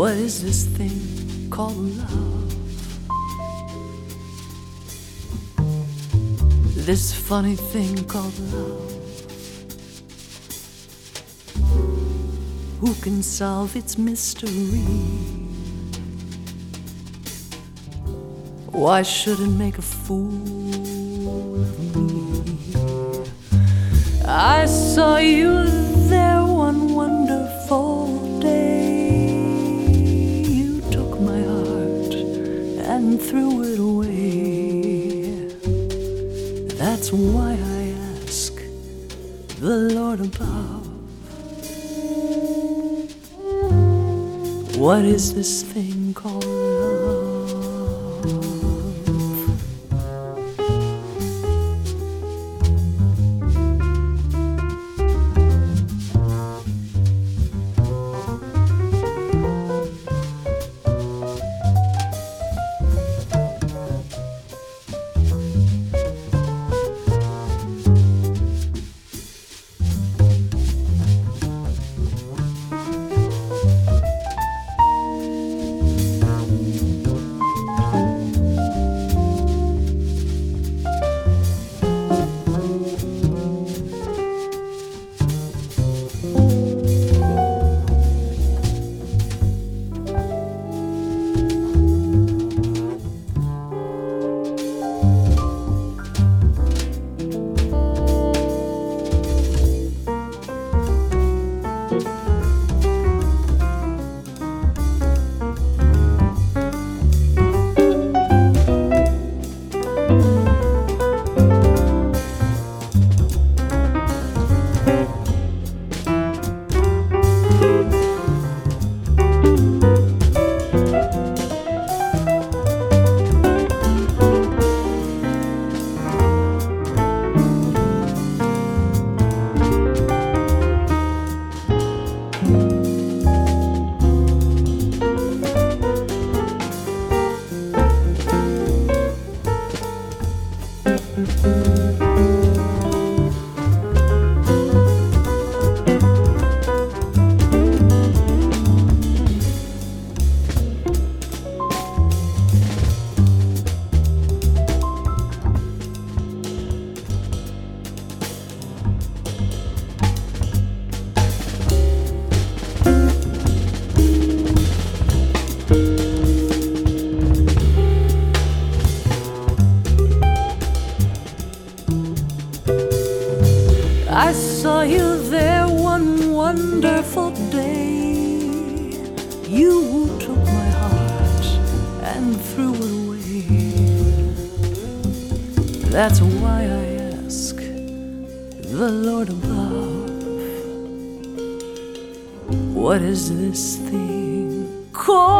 What is this thing called love? This funny thing called love. Who can solve its mystery? Why should it make a fool of me? I saw you That's why I ask the Lord above. What is this thing called I saw you there one wonderful day. You took my heart and threw it away. That's why I ask the Lord above, what is this thing called?